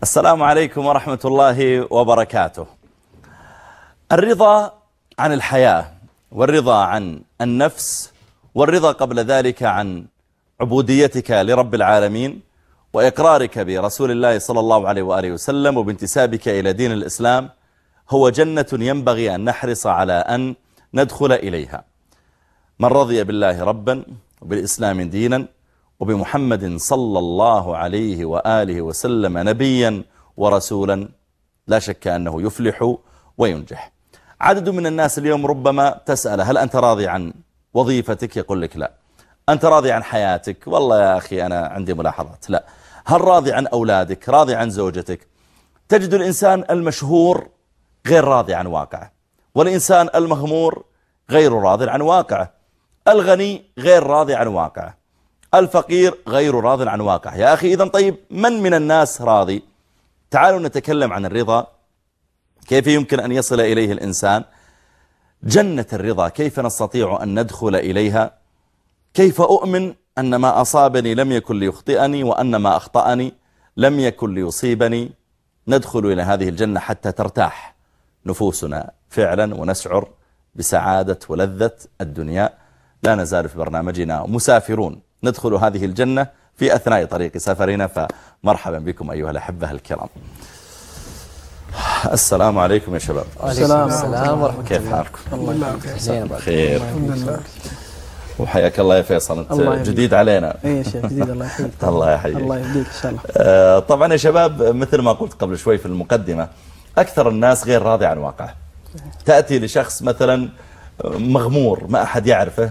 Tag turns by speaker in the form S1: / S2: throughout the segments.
S1: السلام عليكم ورحمة الله وبركاته. الرضا عن الحياة والرضا عن النفس والرضا قبل ذلك عن عبوديتك لرب العالمين وإقرارك برسول الله صلى الله عليه وآله وسلم وبانتسابك إلى دين الإسلام هو جنة ينبغي أن نحرص على أن ندخل إليها. من رضي بالله ربا وبالإسلام دينا وبمحمد صلى الله عليه وآله وسلم نبيا ورسولا لا شك أنه يفلح وينجح. عدد من الناس اليوم ربما تسأل هل أنت راضي عن وظيفتك؟ يقول لك لا. أنت راضي عن حياتك؟ والله يا أخي أنا عندي ملاحظات. لا. هل راضي عن أولادك؟ راضي عن زوجتك؟ تجد الإنسان المشهور غير راضي عن واقعه والإنسان المغمور غير راضي عن واقعه الغني غير راضي عن واقعه. الفقير غير راض عن واقعه. يا أخي إذا طيب من من الناس راضي؟ تعالوا نتكلم عن الرضا. كيف يمكن أن يصل إليه الإنسان؟ جنة الرضا كيف نستطيع أن ندخل إليها؟ كيف أؤمن أن ما أصابني لم يكن ليخطئني وأن ما أخطأني لم يكن ليصيبني؟ ندخل إلى هذه الجنة حتى ترتاح نفوسنا فعلا ونشعر بسعادة ولذة الدنيا. لا نزال في برنامجنا مسافرون. ندخل هذه الجنة في أثناء طريق سفرنا فمرحبا بكم أيها الأحبة الكرام. السلام عليكم يا شباب.
S2: السلام. السلام ورحمة
S1: كيف حالكم؟
S2: الله
S1: بخير.
S2: الحمد لله
S1: وحياك الله يا فيصل انت
S2: الله.
S1: جديد علينا.
S2: اي يا شيخ جديد. الله يحييك
S1: الله يحييك.
S2: الله يهديك إن شاء الله.
S1: آه، طبعا يا شباب مثل ما قلت قبل شوي في المقدمة أكثر الناس غير راضي عن واقعه. تأتي لشخص مثلا مغمور ما أحد يعرفه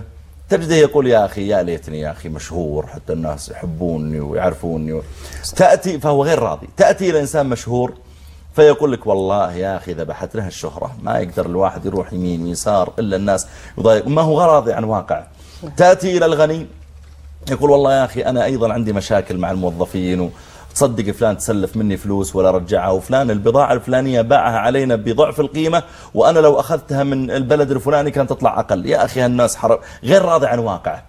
S1: تجده يقول يا أخي يا ليتني يا أخي مشهور حتى الناس يحبوني ويعرفوني تأتي فهو غير راضي. تأتي إلى إنسان مشهور فيقول لك والله يا أخي ذبحت له الشهرة ما يقدر الواحد يروح يمين ويسار إلا الناس يضايق. ما هو راضي عن واقعه تأتي إلى الغني يقول والله يا أخي أنا أيضا عندي مشاكل مع الموظفين وتصدق فلان تسلف مني فلوس ولا رجعها وفلان البضاعة الفلانية باعها علينا بضعف القيمة وأنا لو أخذتها من البلد الفلاني كانت تطلع أقل. يا أخي هالناس حرب غير راضي عن واقعه.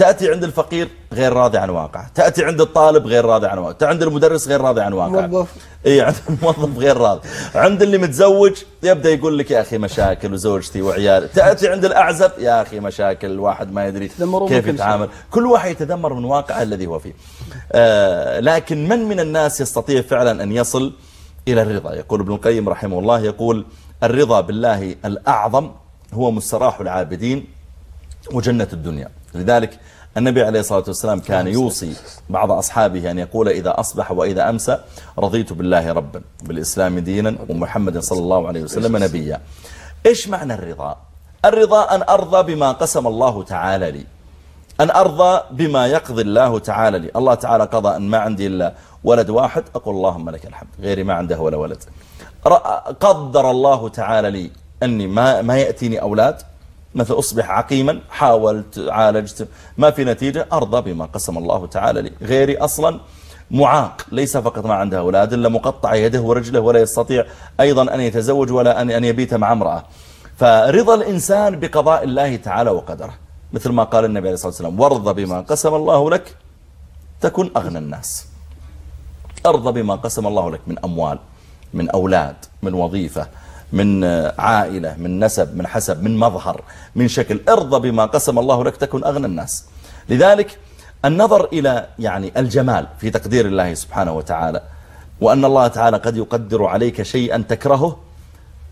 S1: تأتي عند الفقير غير راضي عن واقعه تأتي عند الطالب غير راضي عن تأتي عند المدرس غير راضي عن واقعه.
S2: موظف.
S1: إي عند الموظف غير راضي. عند اللي متزوج يبدأ يقول لك يا أخي مشاكل وزوجتي وعيالي. تأتي عند الأعزب يا أخي مشاكل الواحد ما يدري كيف. يتعامل. كل واحد يتذمر من واقعه الذي هو فيه. آه لكن من من الناس يستطيع فعلا أن يصل إلى الرضا؟ يقول ابن القيم رحمه الله يقول الرضا بالله الأعظم هو مستراح العابدين وجنة الدنيا. لذلك النبي عليه الصلاة والسلام كان يوصي بعض أصحابه أن يقول إذا أصبح وإذا أمسى رضيت بالله ربا بالإسلام دينا ومحمد صلى الله عليه وسلم نبيا. إيش معنى الرضا؟ الرضا أن أرضى بما قسم الله تعالى لي أن أرضى بما يقضي الله تعالى لي. الله تعالى قضى أن ما عندي إلا ولد واحد أقول اللهم لك الحمد غيري ما عنده ولا ولد. قدر الله تعالى لي أني ما, ما يأتيني أولاد مثل أصبح عقيما حاولت عالجت. ما في نتيجة أرضى بما قسم الله تعالى لي. غيري أصلا معاق ليس فقط ما عنده أولاد إلا مقطع يده ورجله ولا يستطيع أيضا أن يتزوج ولا أن أن يبيت مع امرأة. فرضا الإنسان بقضاء الله تعالى وقدره. مثل ما قال النبي عليه الصلاة والسلام وارضى بما قسم الله لك تكن أغنى الناس. أرضى بما قسم الله لك من أموال من أولاد من وظيفة من عائلة من نسب من حسب من مظهر من شكل. ارضى بما قسم الله لك تكن أغنى الناس. لذلك النظر إلى يعني الجمال في تقدير الله سبحانه وتعالى وأن الله تعالى قد يقدر عليك شيئا تكرهه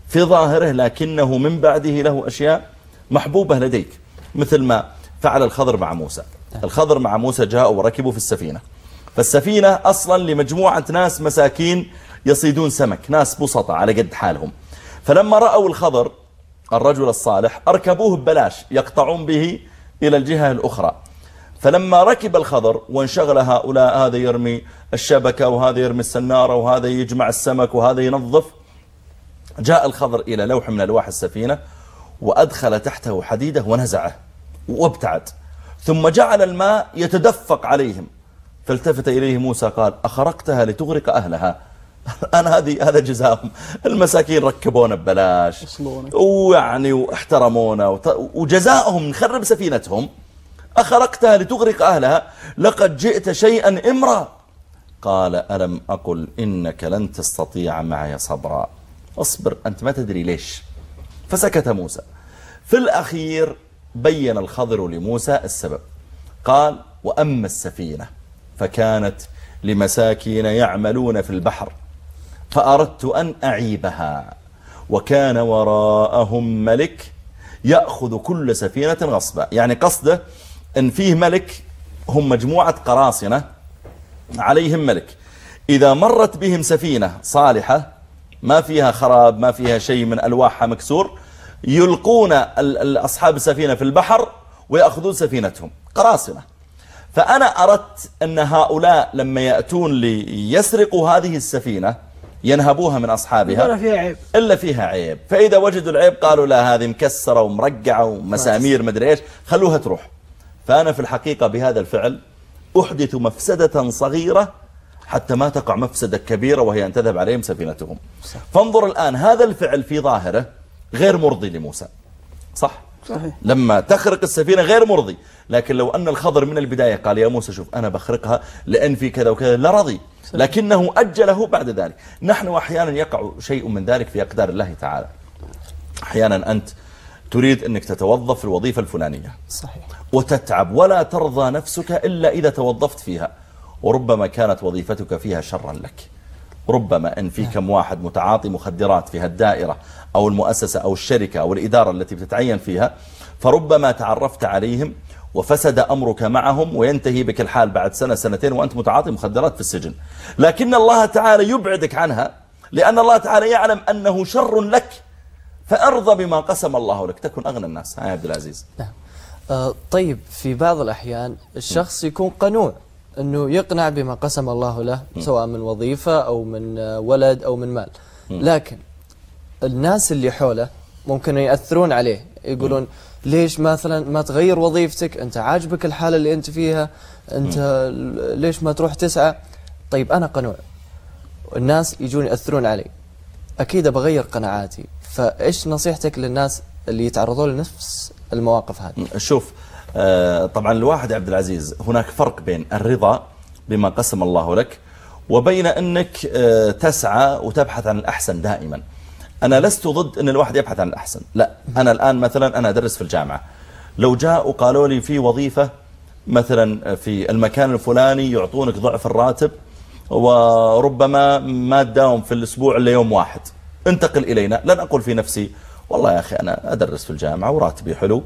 S1: في ظاهره لكنه من بعده له أشياء محبوبة لديك مثل ما فعل الخضر مع موسى. الخضر مع موسى جاءوا وركبوا في السفينة. فالسفينة أصلا لمجموعة ناس مساكين يصيدون سمك ناس بسطة على قد حالهم. فلما رأوا الخضر الرجل الصالح أركبوه ببلاش يقطعون به إلى الجهة الأخرى. فلما ركب الخضر وانشغل هؤلاء هذا يرمي الشبكة وهذا يرمي السنارة وهذا يجمع السمك وهذا ينظف جاء الخضر إلى لوح من ألواح السفينة وأدخل تحته حديده ونزعه وابتعد. ثم جعل الماء يتدفق عليهم. فالتفت إليه موسى قال أخرقتها لتغرق أهلها؟ أنا هذه هذا جزاهم. المساكين ركبونا ببلاش. ويعني واحترمونا وجزاؤهم نخرب سفينتهم. أخرقتها لتغرق أهلها. لقد جئت شيئا إمرا. قال ألم أقل إنك لن تستطيع معي صبرا. أصبر أنت ما تدري ليش. فسكت موسى. في الأخير بين الخضر لموسى السبب. قال وأما السفينة فكانت لمساكين يعملون في البحر. فأردت أن أعيبها. وكان وراءهم ملك يأخذ كل سفينة غصبا. يعني قصده أن فيه ملك هم مجموعة قراصنة عليهم ملك. إذا مرت بهم سفينة صالحة ما فيها خراب ما فيها شيء من ألواحها مكسور يلقون أصحاب السفينة في البحر ويأخذون سفينتهم قراصنة. فأنا أردت أن هؤلاء لما يأتون ليسرقوا هذه السفينة ينهبوها من أصحابها
S3: إلا فيها عيب.
S1: إلا فيها عيب. فإذا وجدوا العيب قالوا لا هذه مكسرة ومرقعة ومسامير مدري إيش. خلوها تروح. فأنا في الحقيقة بهذا الفعل أحدث مفسدة صغيرة حتى ما تقع مفسدة كبيرة وهي أن تذهب عليهم سفينتهم. فانظر الآن هذا الفعل في ظاهره غير مرضي لموسى. صح؟
S3: صحيح.
S1: لما تخرق السفينة غير مرضي. لكن لو أن الخضر من البداية قال يا موسى شوف أنا بخرقها لأن في كذا وكذا لرضي لكنه أجله بعد ذلك. نحن أحيانا يقع شيء من ذلك في أقدار الله تعالى. أحيانا أنت تريد أنك تتوظف في الوظيفة الفلانية.
S2: صحيح.
S1: وتتعب. ولا ترضى نفسك إلا إذا توظفت فيها. وربما كانت وظيفتك فيها شرا لك. ربما أن في كم واحد متعاطي مخدرات في هالدائرة أو المؤسسة أو الشركة أو الإدارة التي بتتعين فيها فربما تعرفت عليهم وفسد أمرك معهم وينتهي بك الحال بعد سنة سنتين وأنت متعاطي مخدرات في السجن. لكن الله تعالى يبعدك عنها لأن الله تعالى يعلم أنه شر لك فأرضى بما قسم الله لك. تكن أغنى الناس. هاي عبد العزيز.
S2: نعم. آه طيب في بعض الأحيان الشخص يكون قنوع أنه يقنع بما قسم الله له سواء من وظيفة أو من ولد أو من مال. لكن الناس اللي حوله ممكن يأثرون عليه يقولون ليش مثلا ما تغير وظيفتك؟ أنت عاجبك الحالة اللي أنت فيها. أنت ليش ما تروح تسعى؟ طيب أنا قنوع. الناس يجون يأثرون علي. أكيد بغير قناعاتي. فإيش نصيحتك للناس اللي يتعرضون لنفس المواقف هذه؟
S1: شوف آه، طبعا الواحد عبد العزيز هناك فرق بين الرضا بما قسم الله لك وبين أنك آه، تسعى وتبحث عن الأحسن دائما. أنا لست ضد أن الواحد يبحث عن الأحسن. لا. أنا الآن مثلا أنا أدرس في الجامعة. لو جاء وقالوا لي في وظيفة مثلا في المكان الفلاني يعطونك ضعف الراتب وربما ما تداوم في الأسبوع إلا يوم واحد. انتقل إلينا. لن أقول في نفسي والله يا أخي أنا أدرس في الجامعة وراتبي حلو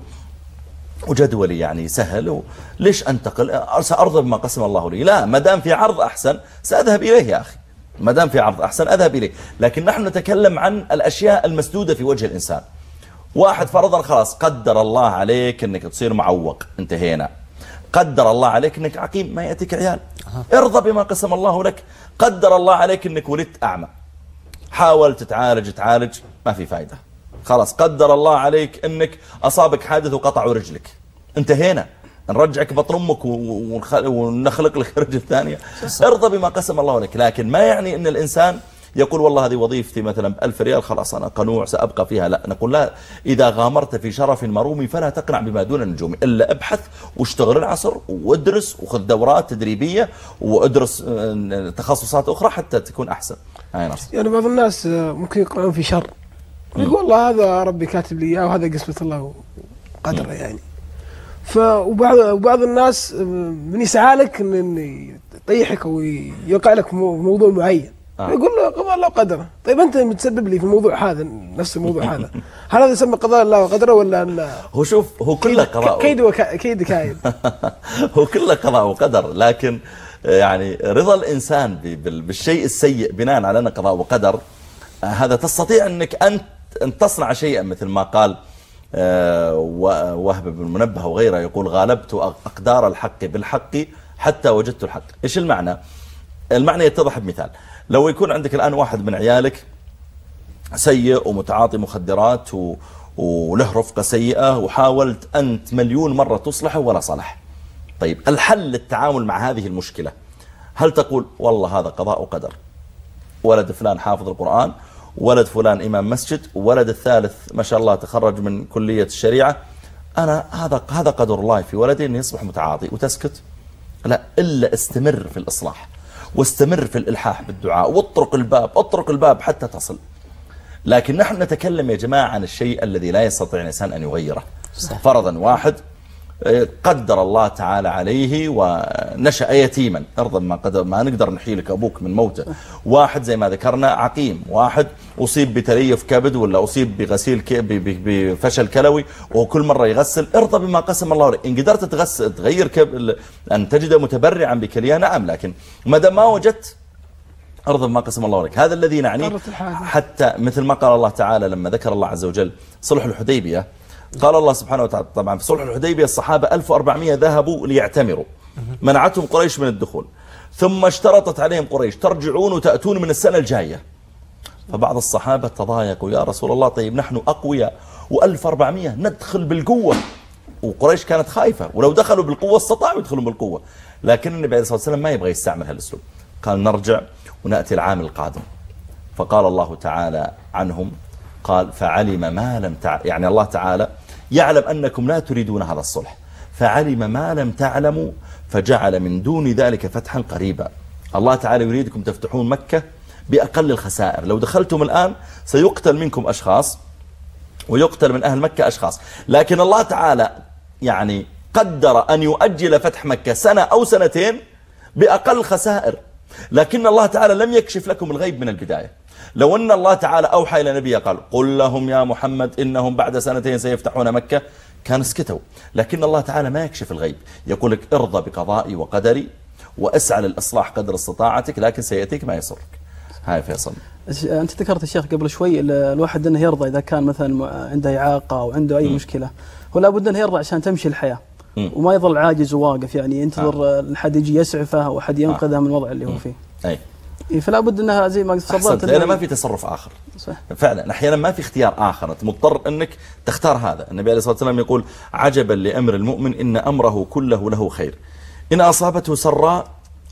S1: وجدولي يعني سهل ليش أنتقل؟ سأرضى بما قسم الله لي. لا ما دام في عرض أحسن سأذهب إليه يا أخي. ما دام في عرض أحسن أذهب إليه. لكن نحن نتكلم عن الأشياء المسدودة في وجه الإنسان. واحد فرضا خلاص قدر الله عليك أنك تصير معوق. انتهينا. قدر الله عليك أنك عقيم ما يأتيك عيال. ارضى بما قسم الله لك. قدر الله عليك أنك ولدت أعمى. حاول تتعالج تعالج ما في فايدة. خلاص قدر الله عليك أنك أصابك حادث وقطعوا رجلك. انتهينا. نرجعك بطن أمك ونخلق لك رجل ثانية. ارضى بما قسم الله لك. لكن ما يعني إن الإنسان يقول والله هذه وظيفتي مثلا بألف ريال خلاص أنا قنوع سأبقى فيها. لا نقول لا إذا غامرت في شرف مرومي فلا تقنع بما دون النجوم. إلا ابحث واشتغل العصر وادرس وخذ دورات تدريبية وادرس آه، تخصصات أخرى حتى تكون أحسن. هاي نصر
S3: يعني بعض الناس آه، ممكن يقنعون في شر. يقول والله هذا ربي كاتب لي إياه وهذا قسمة الله وقدره يعني. فوبعض وبعض الناس آه، من يسعى لك إن يطيحك أو يوقع لك في موضوع معين. آه. يقول له قضاء الله وقدره. طيب أنت متسبب لي في الموضوع هذا نفس الموضوع هذا. هل هذا يسمى قضاء الله وقدره ولا أن
S1: هو شوف هو كله قضاء
S3: كيد وكا كيد كايد
S1: هو كله قضاء وقدر لكن يعني رضا الإنسان بالشيء السيء بناء على أنه قضاء وقدر هذا تستطيع أنك أنت أن تصنع شيئا مثل ما قال آه، وهب بن منبه وغيره يقول غالبت أقدار الحق بالحق حتى وجدت الحق إيش المعنى؟ المعنى يتضح بمثال لو يكون عندك الآن واحد من عيالك سيء ومتعاطي مخدرات. وله رفقة سيئة وحاولت أنت مليون مرة تصلحه ولا صلح طيب الحل للتعامل مع هذه المشكلة هل تقول والله هذا قضاء وقدر ولد فلان حافظ القرآن ولد فلان إمام مسجد ولد الثالث ما شاء الله تخرج من كلية الشريعة. أنا هذا هذا قدر الله في ولدي أن يصبح متعاطي وتسكت. لا إلا استمر في الإصلاح واستمر في الإلحاح بالدعاء واطرق الباب اطرق الباب حتى تصل. لكن نحن نتكلم يا جماعة عن الشيء الذي لا يستطيع الإنسان أن يغيره. فرضا واحد قدر الله تعالى عليه ونشأ يتيما. ارضا ما قدر ما نقدر نحيي لك أبوك من موته. واحد زي ما ذكرنا عقيم. واحد أصيب بتليف كبد ولا أصيب بغسيل. بفشل كلوي وكل مرة يغسل. ارضى بما قسم الله لك إن قدرت تغسل تغير كب... أن تجد متبرعا بكلية نعم لكن ما دام ما وجدت ارضى بما قسم الله لك هذا الذي نعنيه. حتى مثل ما قال الله تعالى لما ذكر الله عز وجل صلح الحديبية قال الله سبحانه وتعالى طبعا في صلح الحديبية الصحابة 1400 ذهبوا ليعتمروا. منعتهم قريش من الدخول. ثم اشترطت عليهم قريش ترجعون وتأتون من السنة الجاية. فبعض الصحابة تضايقوا يا رسول الله طيب نحن أقوياء و1400 ندخل بالقوة. وقريش كانت خايفة ولو دخلوا بالقوة استطاعوا يدخلوا بالقوة. لكن النبي عليه الصلاة والسلام ما يبغى يستعمل هالأسلوب. قال نرجع ونأتي العام القادم. فقال الله تعالى عنهم قال فعلم ما لم تع... يعني الله تعالى يعلم أنكم لا تريدون هذا الصلح. فعلم ما لم تعلموا فجعل من دون ذلك فتحا قريبا. الله تعالى يريدكم تفتحون مكة بأقل الخسائر. لو دخلتم الآن سيقتل منكم أشخاص ويقتل من أهل مكة أشخاص. لكن الله تعالى يعني قدر أن يؤجل فتح مكة سنة أو سنتين بأقل خسائر لكن الله تعالى لم يكشف لكم الغيب من البداية. لو أن الله تعالى أوحى إلى نبيه قال قل لهم يا محمد إنهم بعد سنتين سيفتحون مكة كان اسكتوا لكن الله تعالى ما يكشف الغيب. يقول لك ارضى بقضائي وقدري واسعى للإصلاح قدر استطاعتك لكن سيأتيك ما يسرك. هاي فيصل.
S4: أنت ذكرت الشيخ قبل شوي ال- الواحد إنه يرضى إذا كان مثلا م- عنده إعاقة أو عنده أي مشكلة. هو لابد إنه يرضى عشان تمشي الحياة.
S1: مم.
S4: وما يظل عاجز وواقف يعني. ينتظر الحد يجي يسعفه أو احد ينقذه من الوضع اللي هو فيه.
S1: أي.
S4: فلا بد إنها زي ما
S1: لأن
S4: إنه-
S1: ما في تصرف آخر.
S4: صح.
S1: فعلا أحيانا ما في اختيار آخر. أنت مضطر أنك تختار هذا. النبي عليه الصلاة والسلام يقول عجبا لأمر المؤمن إن أمره كله له خير. إن أصابته سراء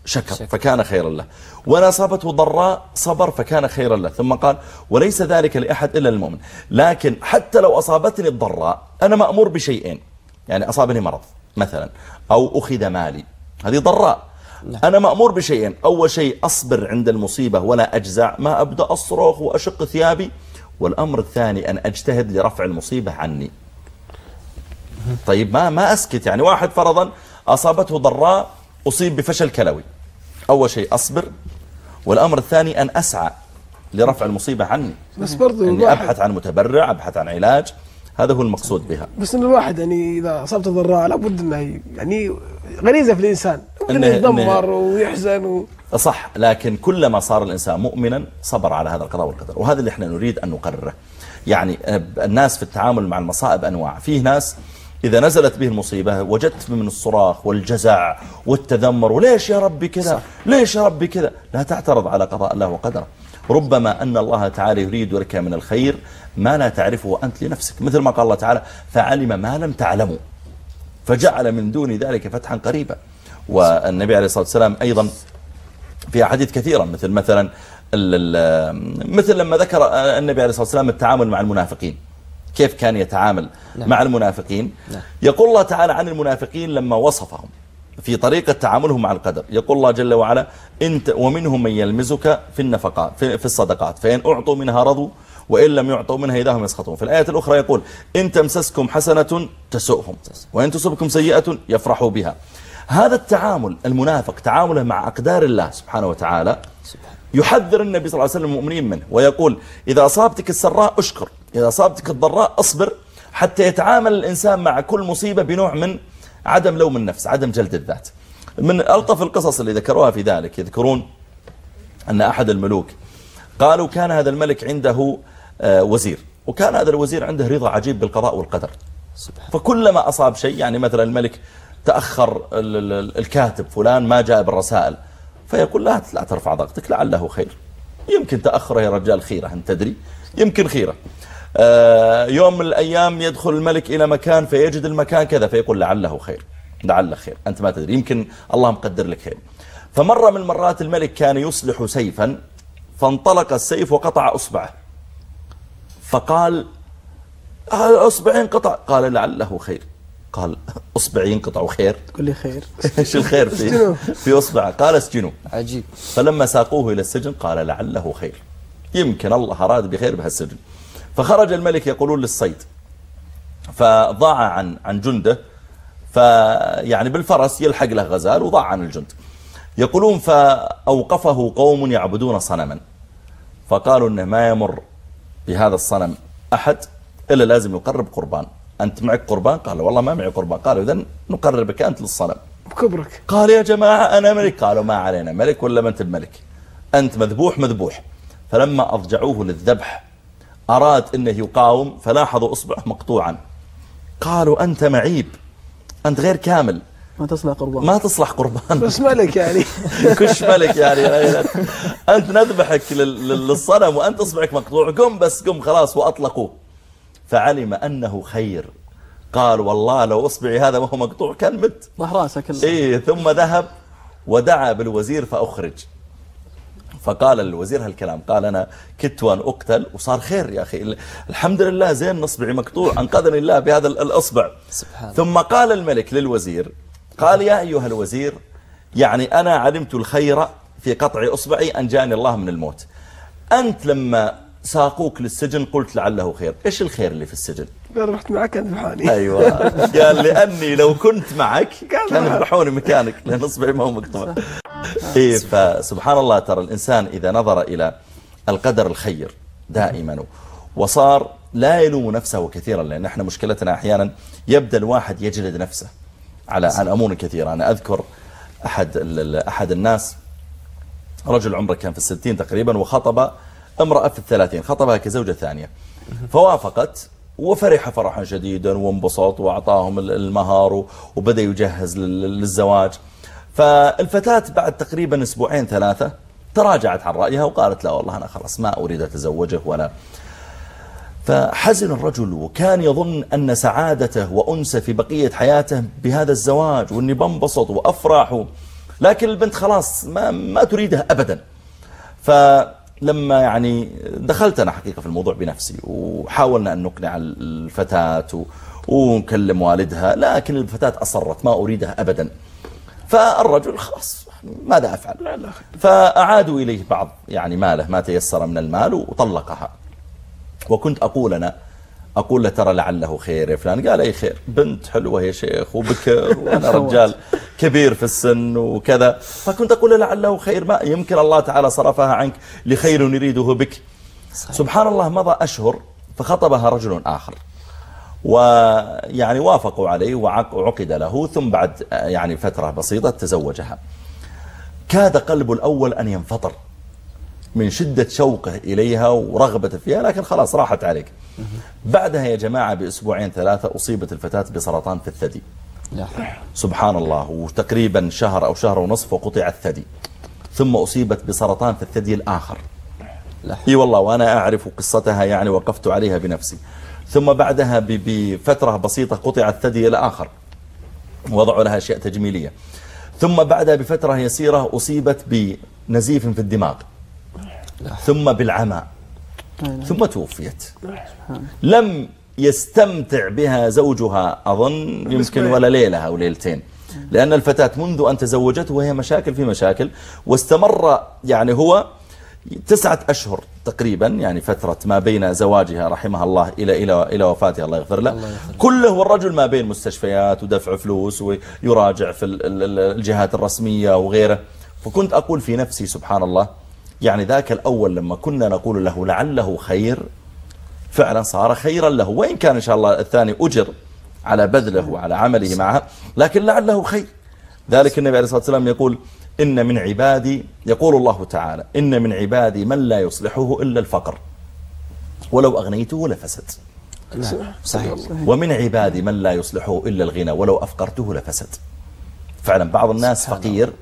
S1: شكر. فكان خيرا له. وإن أصابته ضراء صبر فكان خيرا له. ثم قال وليس ذلك لأحد إلا المؤمن. لكن حتى لو أصابتني الضراء أنا مأمور بشيئين. يعني أصابني مرض مثلا أو أخذ مالي. هذه ضراء. أنا مأمور بشيئين. أول شيء أصبر عند المصيبة ولا أجزع. ما أبدأ أصرخ وأشق ثيابي. والأمر الثاني أن أجتهد لرفع المصيبة عني. طيب ما ما أسكت. يعني واحد فرضا أصابته ضراء أصيب بفشل كلوي. أول شيء أصبر. والأمر الثاني أن أسعى لرفع المصيبة عني.
S3: بس برضو
S1: أني أبحث عن متبرع أبحث عن علاج. هذا هو المقصود بها.
S3: بس إن الواحد يعني إذا أصابته ضراء لابد إنه يعني غريزه في
S1: الإنسان.
S3: يتدمر
S1: إنه-
S3: ويحزن.
S1: صح لكن كلما صار الإنسان مؤمنا صبر على هذا القضاء والقدر. وهذا اللي إحنا نريد أن نقرره. يعني آه، الناس في التعامل مع المصائب أنواع. فيه ناس إذا نزلت به المصيبة وجدت من الصراخ والجزع والتذمر وليش يا ربي كذا؟ ليش يا ربي كذا؟ لا تعترض على قضاء الله وقدره. ربما أن الله تعالى يريد لك من الخير ما لا تعرفه أنت لنفسك. مثل ما قال الله تعالى فعلم ما لم تعلموا. فجعل من دون ذلك فتحا قريبا. والنبي عليه الصلاة والسلام أيضا في أحاديث كثيرة مثل مثلا مثل لما ذكر النبي عليه الصلاة والسلام التعامل مع المنافقين. كيف كان يتعامل
S2: نعم.
S1: مع المنافقين؟
S2: نعم.
S1: يقول الله تعالى عن المنافقين لما وصفهم. في طريقة تعاملهم مع القدر. يقول الله جل وعلا انت ومنهم من يلمزك في النفقات في, في الصدقات. فإن أعطوا منها رضوا وإن لم يعطوا منها إذا هم يسخطون. في الآية الأخرى يقول إن تمسسكم حسنة تسؤهم وإن تصبكم سيئة يفرحوا بها. هذا التعامل المنافق تعامله مع أقدار الله سبحانه وتعالى يحذر النبي صلى الله عليه وسلم المؤمنين منه ويقول إذا أصابتك السراء أشكر إذا أصابتك الضراء أصبر حتى يتعامل الإنسان مع كل مصيبة بنوع من عدم لوم النفس عدم جلد الذات. من ألطف القصص اللي ذكروها في ذلك يذكرون أن أحد الملوك قالوا كان هذا الملك عنده آه، وزير وكان هذا الوزير عنده رضا عجيب بالقضاء والقدر. فكلما أصاب شيء يعني مثلا الملك تأخر ال- ال- الكاتب فلان ما جاء بالرسائل فيقول لا لا ترفع ضغطك لعله خير. يمكن تأخره يا رجال خيرة أنت تدري. يمكن خيرة. آه، يوم من الأيام يدخل الملك إلى مكان فيجد المكان كذا فيقول لعله خير. لعله خير. أنت ما تدري يمكن الله مقدر لك خير. فمرة من المرات الملك كان يصلح سيفا فانطلق السيف وقطع أصبعه. فقال أصبعين قطع. قال لعله خير. قال أصبعي ينقطع خير
S4: قل لي خير.
S1: إيش الخير في في أصبعه؟ قال اسجنوه
S2: عجيب.
S1: فلما ساقوه إلى السجن قال لعله خير. يمكن الله أراد بخير بهالسجن. فخرج الملك يقولون للصيد. فضاع عن عن جنده. فيعني بالفرس يلحق له غزال وضاع عن الجند. يقولون فأوقفه قوم يعبدون صنما. فقالوا إنه ما يمر بهذا الصنم أحد إلا لازم يقرب قربان. أنت معك قربان؟ قال والله ما معي قربان. قالوا إذن نقربك أنت للصنم.
S3: بكبرك.
S1: قال يا جماعة أنا ملك. قالوا ما علينا ملك ولا ما أنت الملك؟ أنت مذبوح مذبوح. فلما أضجعوه للذبح أراد أنه يقاوم فلاحظوا أصبعه مقطوعا. قالوا أنت معيب. أنت غير كامل.
S4: ما تصلح قربان.
S1: ما تصلح قربان.
S3: بس ملك يعني.
S1: كش ملك يعني أنت نذبحك لل- لل- للصنم وأنت أصبعك مقطوع. قم بس قم خلاص وأطلقوه. فعلم أنه خير. قال والله لو أصبعي هذا وهو مقطوع كان مت.
S4: كله.
S1: إيه ثم ذهب ودعا بالوزير فأخرج. فقال الوزير هالكلام قال أنا كدت وأن أقتل وصار خير يا أخي. الحمد لله زين إصبعي مقطوع أنقذني الله بهذا ال- الأصبع.
S2: سبحان.
S1: ثم قال الملك للوزير قال يا أيها الوزير يعني أنا علمت الخير في قطع إصبعي أنجاني الله من الموت. أنت لما ساقوك للسجن قلت لعله خير. إيش الخير اللي في السجن؟
S3: قال رحت معك اذبحوني
S1: أيوه. قال لأني لو كنت معك كان. يذبحوني مكانك لأن أصبعي ما هو مقطوع. إيه فسبحان الله ترى الإنسان إذا نظر إلى القدر الخير دائما وصار لا يلوم نفسه كثيرا لأن إحنا مشكلتنا أحيانا يبدأ الواحد يجلد نفسه على عن أمور كثيرة. أنا أذكر أحد ال- ال- أحد الناس رجل عمره كان في الستين تقريبا وخطب امرأة في الثلاثين خطبها كزوجة ثانية. فوافقت وفرح فرحا شديدا وانبسط وأعطاهم ال- المهار وبدأ يجهز لل- للزواج. فالفتاة بعد تقريبا أسبوعين ثلاثة تراجعت عن رأيها وقالت لا والله أنا خلاص ما أريد أتزوجه ولا. فحزن الرجل وكان يظن أن سعادته وأنسة في بقية حياته بهذا الزواج وأني بنبسط وأفرح لكن البنت خلاص ما, ما تريده أبدا. فلما يعني دخلت أنا حقيقة في الموضوع بنفسي وحاولنا أن نقنع الفتاة ونكلم والدها لكن الفتاة أصرت ما أريدها أبدا. فالرجل خلاص ماذا أفعل؟ فأعادوا إليه بعض يعني ماله ما تيسر من المال وطلقها. وكنت أقول أنا أقول له ترى لعله خير يا فلان. قال أي خير؟ بنت حلوة يا شيخ وبكر وأنا رجال كبير في السن وكذا. فكنت أقول له لعله خير. ما يمكن الله تعالى صرفها عنك لخير يريده بك.
S2: صحيح.
S1: سبحان الله مضى أشهر فخطبها رجل آخر. ويعني وافقوا عليه وعق- وعقد له ثم بعد يعني فترة بسيطة تزوجها. كاد قلب الأول أن ينفطر. من شدة شوقه إليها ورغبته فيها لكن خلاص راحت عليك. بعدها يا جماعة بأسبوعين ثلاثة أصيبت الفتاة بسرطان في الثدي. سبحان الله وتقريبا شهر أو شهر ونصف وقطع الثدي. ثم أصيبت بسرطان في الثدي الآخر. إي والله وأنا أعرف قصتها يعني وقفت عليها بنفسي. ثم بعدها ب- بفترة بسيطة قطع الثدي الآخر. وضعوا لها أشياء تجميلية. ثم بعدها بفترة يسيرة أصيبت بنزيف في الدماغ. ثم بالعمى. ثم توفيت لم يستمتع بها زوجها أظن يمكن ولا ليلة أو ليلتين لأن الفتاة منذ أن تزوجته وهي مشاكل في مشاكل واستمر يعني هو تسعة أشهر تقريبا يعني فترة ما بين زواجها رحمها الله إلى إلى إلى وفاتها الله يغفر له. كله والرجل ما بين مستشفيات ودفع فلوس ويراجع في ال- ال- ال- الجهات الرسمية وغيره فكنت أقول في نفسي سبحان الله يعني ذاك الأول لما كنا نقول له لعله خير فعلا صار خيرا له. وإن كان إن شاء الله الثاني أجر على بذله وعلى عمله معها لكن لعله خير. ذلك النبي عليه الصلاة والسلام يقول إن من عبادي يقول الله تعالى إن من عبادي من لا يصلحه إلا الفقر ولو أغنيته لفسد.
S2: نعم. صحيح.
S1: ومن عبادي من لا يصلحه إلا الغنى ولو أفقرته لفسد. فعلا بعض الناس فقير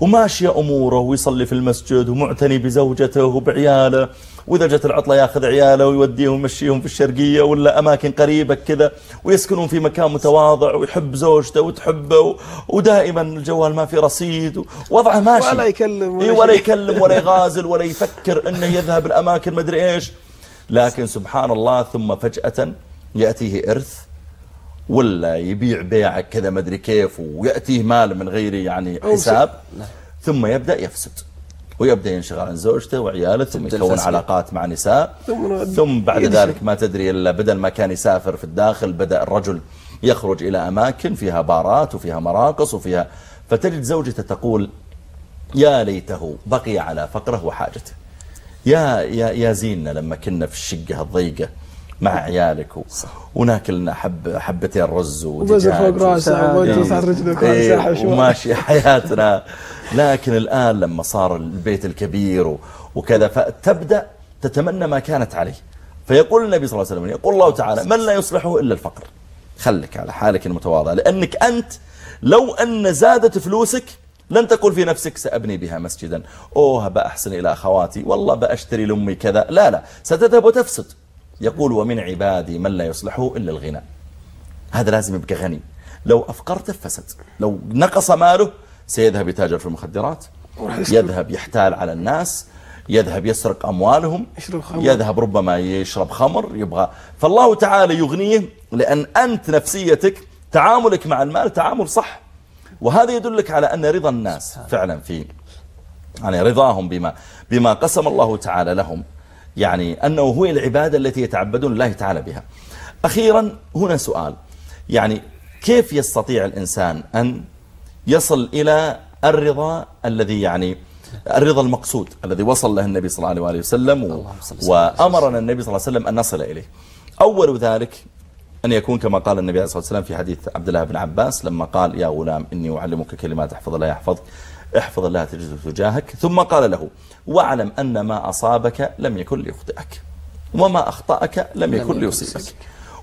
S1: وماشي أموره ويصلي في المسجد ومعتني بزوجته وبعياله وإذا جت العطلة ياخذ عياله ويوديهم ويمشيهم في الشرقية ولا أماكن قريبة كذا ويسكنون في مكان متواضع ويحب زوجته وتحبه ودائما الجوال ما في رصيد ووضعه ماشي.
S3: ولا يكلم ولا
S1: ولا. يكلم ولا يغازل ولا يفكر إنه يذهب الأماكن مدري إيش. لكن سبحان الله ثم فجأة يأتيه إرث ولا يبيع بيع كذا مدري كيف ويأتيه مال من غير يعني حساب ثم يبدأ يفسد. ويبدأ ينشغل عن زوجته وعياله ثم يكون. علاقات مع نساء.
S3: ثم
S1: ثم بعد. ذلك ما تدري إلا بدل ما كان يسافر في الداخل بدأ الرجل يخرج إلى أماكن فيها بارات وفيها مراقص وفيها فتجد زوجته تقول يا ليته بقي على فقره وحاجته. يا يا يا زيننا لما كنا في الشقة الضيقة. مع عيالك. و... وناكل لنا حب حبتين رز ودجاج
S3: فوق راسه رجلك
S1: إيه،
S3: شوي
S1: وماشي حياتنا. لكن الآن لما صار البيت الكبير و- وكذا فتبدأ تتمنى ما كانت عليه. فيقول النبي صلى الله عليه وسلم يقول الله تعالى من لا يصلحه إلا الفقر. خلك على حالك المتواضع لأنك أنت لو أن زادت فلوسك لن تقول في نفسك سأبني بها مسجدا. أوه بأحسن إلى أخواتي. والله بأشتري لأمي كذا. لا لا ستذهب وتفسد. يقول ومن عبادي من لا يصلحه إلا الغنى. هذا لازم يبقى غني. لو أفقرته فسد. لو نقص ماله سيذهب يتاجر في المخدرات. يذهب يحتال على الناس يذهب يسرق أموالهم. يذهب ربما يشرب خمر يبغى. فالله تعالى يغنيه لأن أنت نفسيتك تعاملك مع المال تعامل صح. وهذا يدلك على أن رضا الناس فعلا في يعني رضاهم بما بما قسم الله تعالى لهم. يعني أنه هو العبادة التي يتعبدون الله تعالى بها. أخيرا هنا سؤال. يعني كيف يستطيع الإنسان أن يصل إلى الرضا الذي يعني الرضا المقصود الذي وصل له النبي صلى الله عليه وسلم. وأمرنا النبي صلى الله عليه وسلم أن نصل إليه. أول ذلك أن يكون كما قال النبي عليه الصلاة والسلام في حديث عبد الله بن عباس لما قال يا غلام إني أعلمك كلمات احفظ الله يحفظك. احفظ الله تجده تجاهك. ثم قال له واعلم أن ما أصابك لم يكن ليخطئك وما أخطأك لم يكن ليصيبك.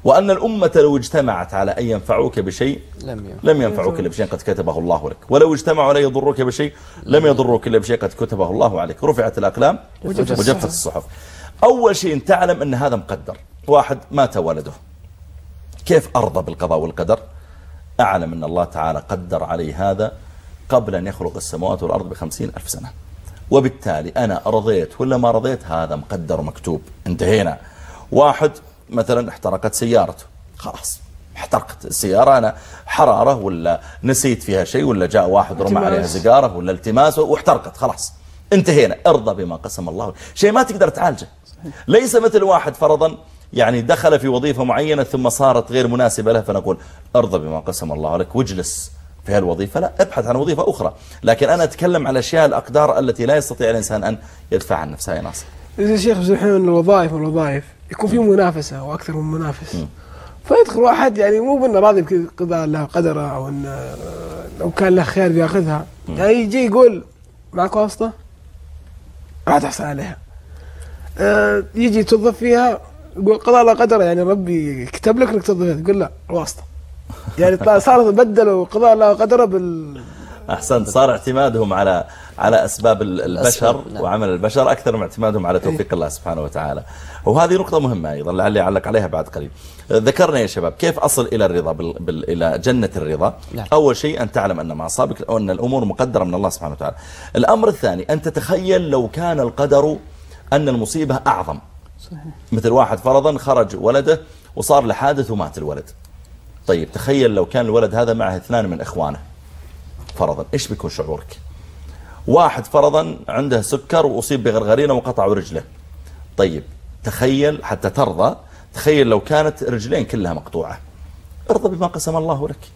S1: وأن الأمة لو اجتمعت على أن ينفعوك بشيء
S2: لم
S1: ينفعوك. إلا بشيء قد كتبه الله لك. ولو اجتمعوا لا يضروك بشيء لم يضروك إلا بشيء قد كتبه الله عليك. رفعت الأقلام
S3: وجفت
S1: الصحف. أول شيء تعلم أن هذا مقدر. واحد مات ولده كيف أرضى بالقضاء والقدر؟ أعلم أن الله تعالى قدر علي هذا قبل أن يخلق السماوات والأرض بخمسين ألف سنة. وبالتالي أنا رضيت ولا ما رضيت هذا مقدر ومكتوب انتهينا. واحد مثلا احترقت سيارته. خلاص. احترقت السيارة. أنا حرارة ولا نسيت فيها شيء ولا جاء واحد رمى عليها. سيجارة ولا التماس واحترقت. خلاص. انتهينا. ارضى بما قسم الله. شيء ما تقدر تعالجه. ليس مثل واحد فرضا يعني دخل في وظيفة معينة ثم صارت غير مناسبة له فنقول ارضى بما قسم الله لك. واجلس. في هالوظيفة لا ابحث عن وظيفة أخرى. لكن أنا أتكلم على أشياء الأقدار التي لا يستطيع الإنسان أن يدفع عن نفسه. يا ناصر.
S3: الشيخ زي الحين الوظائف والوظائف يكون في منافسة وأكثر من منافس. فيدخل واحد يعني مو بانه راضي بقضاء الله قدره انه آه، لو كان له خير بياخذها. يعني يجي يقول معك واسطه راح تحصل عليها. آه، يجي توظف فيها يقول قضاء الله قدره يعني ربي كتب لك إنك توظف تقول لا واسطة. يعني صاروا بدلوا قضاء الله قدره بال
S1: أحسنت. صار اعتمادهم على على أسباب ال- البشر
S2: نعم.
S1: وعمل البشر. أكثر من اعتمادهم على توفيق الله سبحانه وتعالى. وهذه نقطة مهمة أيضا لعلي أعلق عليها بعد قليل. ذكرنا يا شباب كيف أصل إلى الرضا بال... بال... إلى جنة الرضا.
S2: نعم.
S1: أول شيء أن تعلم أن ما أصابك أو أن الأمور مقدرة من الله سبحانه وتعالى. الأمر الثاني أن تتخيل لو كان القدر أن المصيبة أعظم. مثل واحد فرضا خرج ولده وصار له حادث ومات الولد. طيب تخيل لو كان الولد هذا معه اثنان من إخوانه فرضا إيش بيكون شعورك؟ واحد فرضا عنده سكر وأصيب بغرغرينة وقطعوا رجله. طيب تخيل حتى ترضى تخيل لو كانت رجلين كلها مقطوعة. ارضى بما قسم الله لك.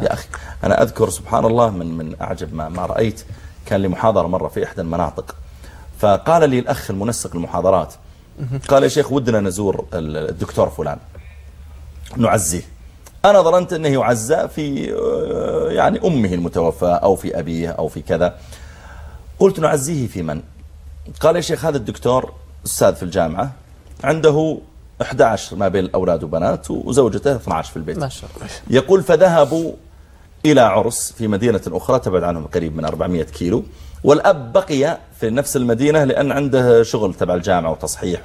S1: يا أخي أنا أذكر سبحان الله من من أعجب ما, ما رأيت. كان لي محاضرة مرة في إحدى المناطق. فقال لي الأخ المنسق المحاضرات قال يا شيخ ودنا نزور الدكتور فلان. نعزيه. أنا ظننت أنه يعزى في آه، يعني أمه المتوفى أو في أبيه أو في كذا. قلت نعزيه في من؟ قال يا شيخ هذا الدكتور أستاذ في الجامعة عنده 11 ما بين الأولاد وبنات وزوجته 12 في البيت.
S2: ما شاء الله.
S1: يقول فذهبوا إلى عرس في مدينة أخرى تبعد عنهم قريب من 400 كيلو والأب بقي في نفس المدينة لأن عنده شغل تبع الجامعة وتصحيح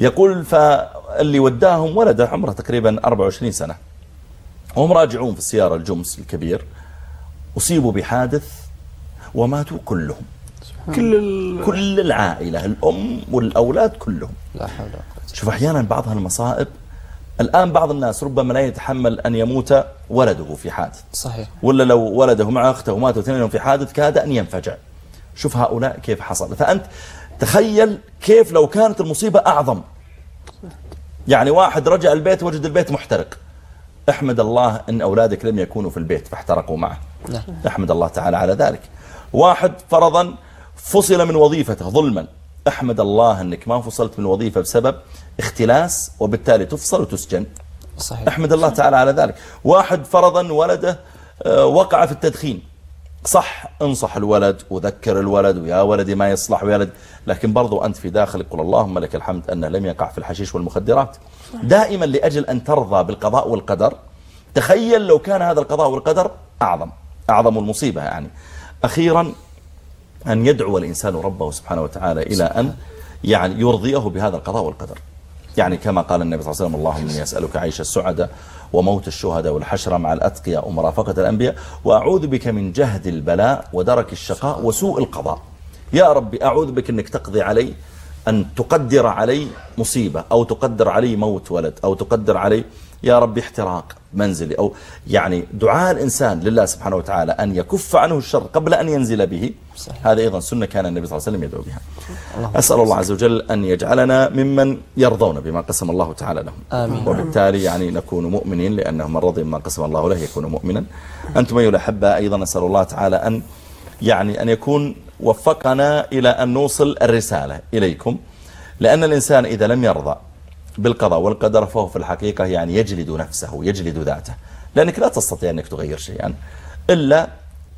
S1: يقول فاللي وداهم ولده عمره تقريبا 24 سنة. وهم راجعون في السيارة الجمس الكبير. أصيبوا بحادث وماتوا كلهم.
S3: كل.
S1: كل العائلة الأم والأولاد كلهم.
S2: لا حول
S1: شوف أحيانا بعض هالمصائب. الآن بعض الناس ربما لا يتحمل أن يموت ولده في حادث.
S2: صحيح.
S1: ولا لو ولده مع أخته وماتوا اثنين في حادث كاد أن ينفجع. شوف هؤلاء كيف حصل. فأنت تخيل كيف لو كانت المصيبة أعظم. يعني واحد رجع البيت وجد البيت محترق. أحمد الله أن أولادك لم يكونوا في البيت فاحترقوا معه.
S2: نعم.
S1: أحمد الله تعالى على ذلك. واحد فرضا فصل من وظيفته ظلما. أحمد الله أنك ما فصلت من الوظيفة بسبب اختلاس وبالتالي تفصل وتسجن.
S2: صحيح.
S1: أحمد الله تعالى على ذلك. واحد فرضا ولده آه، وقع في التدخين. صح انصح الولد وذكر الولد ويا ولدي ما يصلح ويا ولد. لكن برضو أنت في داخلك قل اللهم لك الحمد أنه لم يقع في الحشيش والمخدرات. دائما لأجل أن ترضى بالقضاء والقدر تخيل لو كان هذا القضاء والقدر أعظم أعظم المصيبة يعني. أخيرا أن يدعو الإنسان ربه سبحانه وتعالى إلى أن يعني يرضيه بهذا القضاء والقدر. يعني كما قال النبي صلى الله عليه وسلم اللهم إني أسألك عيش السعداء وموت الشهداء والحشر مع الأتقياء ومرافقة الأنبياء وأعوذ بك من جهد البلاء ودرك الشقاء وسوء القضاء. يا ربي أعوذ بك أنك تقضي علي أن تقدر علي مصيبة أو تقدر علي موت ولد أو تقدر علي يا ربي احتراق منزلي. أو يعني دعاء الإنسان لله سبحانه وتعالى أن يكف عنه الشر قبل أن ينزل به.
S2: صحيح.
S1: هذا أيضا سنة كان النبي صلى الله عليه وسلم يدعو بها. أسأل الله عز وجل أن يجعلنا ممن يرضون بما قسم الله تعالى لهم.
S2: آمين.
S1: وبالتالي يعني نكون مؤمنين لأنه من رضي بما قسم الله له يكون مؤمنا. أنتم أيها الأحبة أيضا أسأل الله تعالى أن يعني أن يكون وفقنا إلى أن نوصل الرسالة إليكم. لأن الإنسان إذا لم يرضى بالقضاء والقدر فهو في الحقيقة يعني يجلد نفسه يجلد ذاته. لأنك لا تستطيع أنك تغير شيئا إلا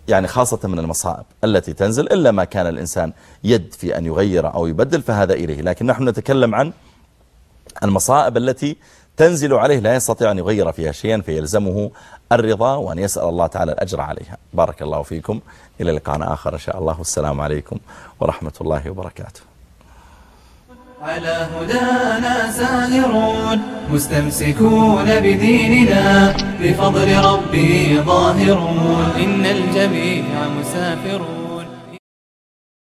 S1: يعني خاصة من المصائب التي تنزل إلا ما كان الإنسان يد في أن يغير أو يبدل فهذا إليه. لكن نحن نتكلم عن المصائب التي تنزل عليه لا يستطيع أن يغير فيها شيئا فيلزمه الرضا وأن يسأل الله تعالى الأجر عليها. بارك الله فيكم. إلى لقاء آخر إن شاء الله. والسلام عليكم ورحمة الله وبركاته.
S5: على هدانا سائرون مستمسكون بديننا بفضل ربي ظاهرون. إن الجميع مسافرون.